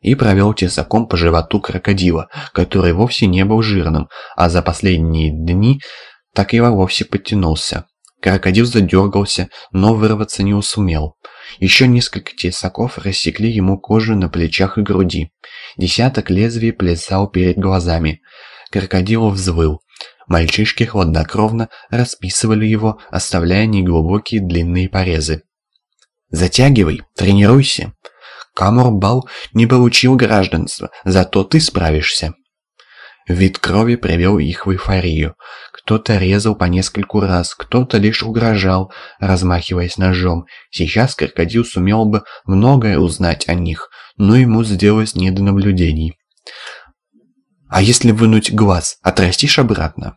и провел тесаком по животу крокодила, который вовсе не был жирным, а за последние дни так и вовсе подтянулся. Крокодил задергался, но вырваться не усумел. Еще несколько тесаков рассекли ему кожу на плечах и груди. Десяток лезвий плясал перед глазами. Крокодил взвыл. Мальчишки хладнокровно расписывали его, оставляя неглубокие длинные порезы. «Затягивай, тренируйся!» Камурбал не получил гражданства, зато ты справишься. Вид крови привел их в эйфорию. Кто-то резал по нескольку раз, кто-то лишь угрожал, размахиваясь ножом. Сейчас крокодил сумел бы многое узнать о них, но ему сделалось не до наблюдений. «А если вынуть глаз, отрастишь обратно?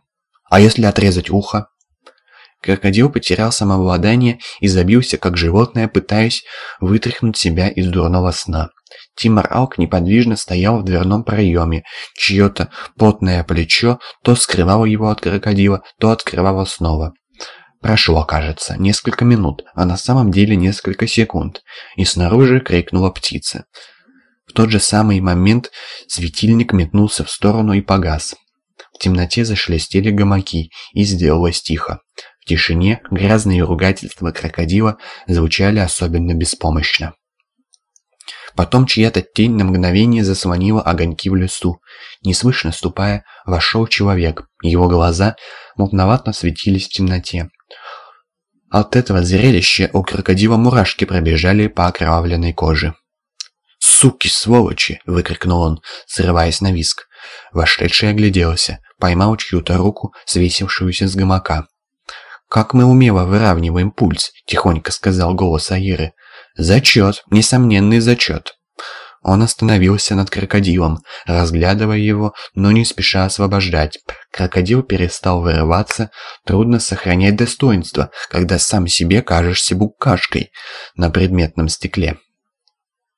А если отрезать ухо?» Крокодил потерял самообладание и забился, как животное, пытаясь вытряхнуть себя из дурного сна. Тимор Алк неподвижно стоял в дверном проеме. Чье-то потное плечо то скрывало его от крокодила, то открывало снова. Прошло, кажется, несколько минут, а на самом деле несколько секунд, и снаружи крикнула птица. В тот же самый момент светильник метнулся в сторону и погас. В темноте зашелестели гамаки, и сделалось тихо. В тишине грязные ругательства крокодила звучали особенно беспомощно. Потом чья-то тень на мгновение заслонила огоньки в лесу. Неслышно ступая, вошел человек. Его глаза мутновато светились в темноте. От этого зрелища у крокодила мурашки пробежали по окровавленной коже. «Суки, сволочи!» — выкрикнул он, срываясь на виск. Вошедший огляделся, поймал чью-то руку, свесившуюся с гамака. «Как мы умело выравниваем пульс», — тихонько сказал голос Аиры. «Зачет, несомненный зачет». Он остановился над крокодилом, разглядывая его, но не спеша освобождать. Крокодил перестал вырываться, трудно сохранять достоинство, когда сам себе кажешься букашкой на предметном стекле.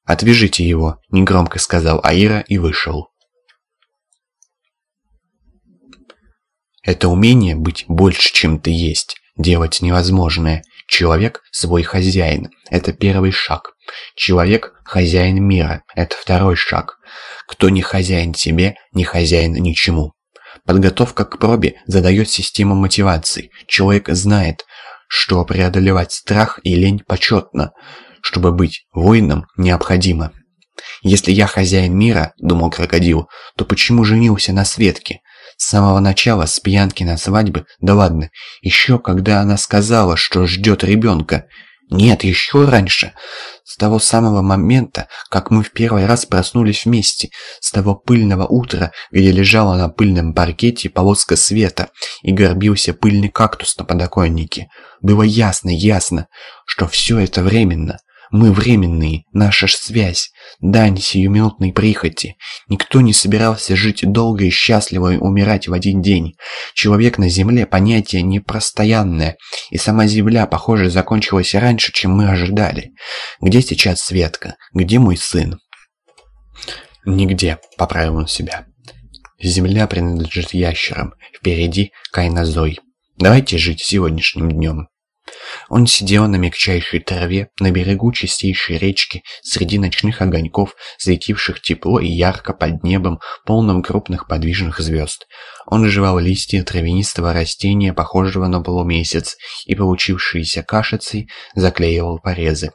«Отвяжите его», — негромко сказал Аира и вышел. Это умение быть больше, чем ты есть, делать невозможное, Человек – свой хозяин. Это первый шаг. Человек – хозяин мира. Это второй шаг. Кто не хозяин себе, не хозяин ничему. Подготовка к пробе задает систему мотиваций. Человек знает, что преодолевать страх и лень почетно. Чтобы быть воином, необходимо. «Если я хозяин мира», — думал крокодил, — «то почему женился на Светке? С самого начала, с пьянки на свадьбы, да ладно, еще когда она сказала, что ждет ребенка. Нет, еще раньше. С того самого момента, как мы в первый раз проснулись вместе, с того пыльного утра, где лежала на пыльном паркете полоска света и горбился пыльный кактус на подоконнике, было ясно, ясно, что все это временно. Мы временные, наша связь, дань сиюминутной прихоти. Никто не собирался жить долго и счастливо и умирать в один день. Человек на земле – понятие непростоянное, и сама земля, похоже, закончилась раньше, чем мы ожидали. Где сейчас Светка? Где мой сын? Нигде, поправил он себя. Земля принадлежит ящерам. Впереди кайнозой. Давайте жить сегодняшним днем. Он сидел на мягчайшей траве на берегу чистейшей речки среди ночных огоньков, светивших тепло и ярко под небом, полным крупных подвижных звезд. Он жевал листья травянистого растения, похожего на полумесяц, и получившиеся кашицей заклеивал порезы.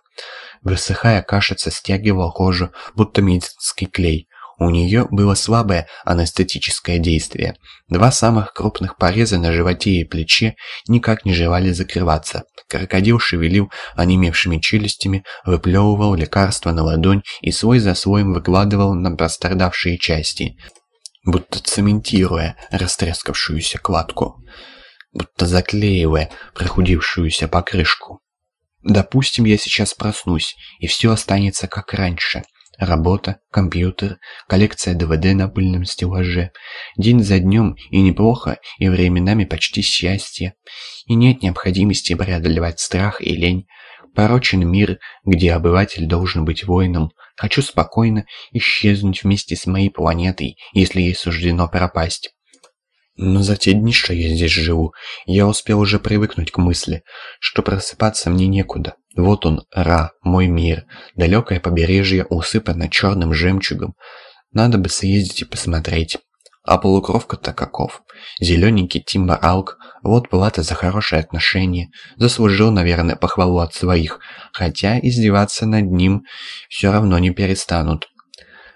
Высыхая, кашица стягивал кожу, будто медицинский клей. У нее было слабое анестетическое действие. Два самых крупных пореза на животе и плече никак не желали закрываться. Крокодил шевелил онемевшими челюстями, выплевывал лекарство на ладонь и свой за своим выкладывал на пострадавшие части, будто цементируя растрескавшуюся кладку, будто заклеивая прохудившуюся покрышку. Допустим, я сейчас проснусь, и все останется как раньше. Работа, компьютер, коллекция ДВД на пыльном стеллаже. День за днем и неплохо, и временами почти счастье. И нет необходимости преодолевать страх и лень. Порочен мир, где обыватель должен быть воином. Хочу спокойно исчезнуть вместе с моей планетой, если ей суждено пропасть. Но за те дни, что я здесь живу, я успел уже привыкнуть к мысли, что просыпаться мне некуда. Вот он, Ра, мой мир. Далекое побережье усыпано черным жемчугом. Надо бы съездить и посмотреть. А полукровка-то каков? Зелененький Тимбар Алк, вот плата за хорошие отношения. Заслужил, наверное, похвалу от своих, хотя издеваться над ним все равно не перестанут.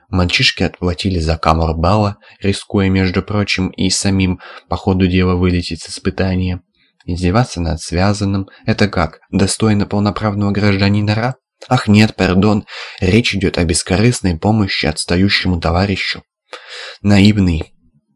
Мальчишки отплатили за камор бала, рискуя, между прочим, и самим по ходу дела вылететь с испытания. Издеваться над связанным – это как, достойно полноправного гражданина Ра? Ах нет, пардон, речь идет о бескорыстной помощи отстающему товарищу. Наивный,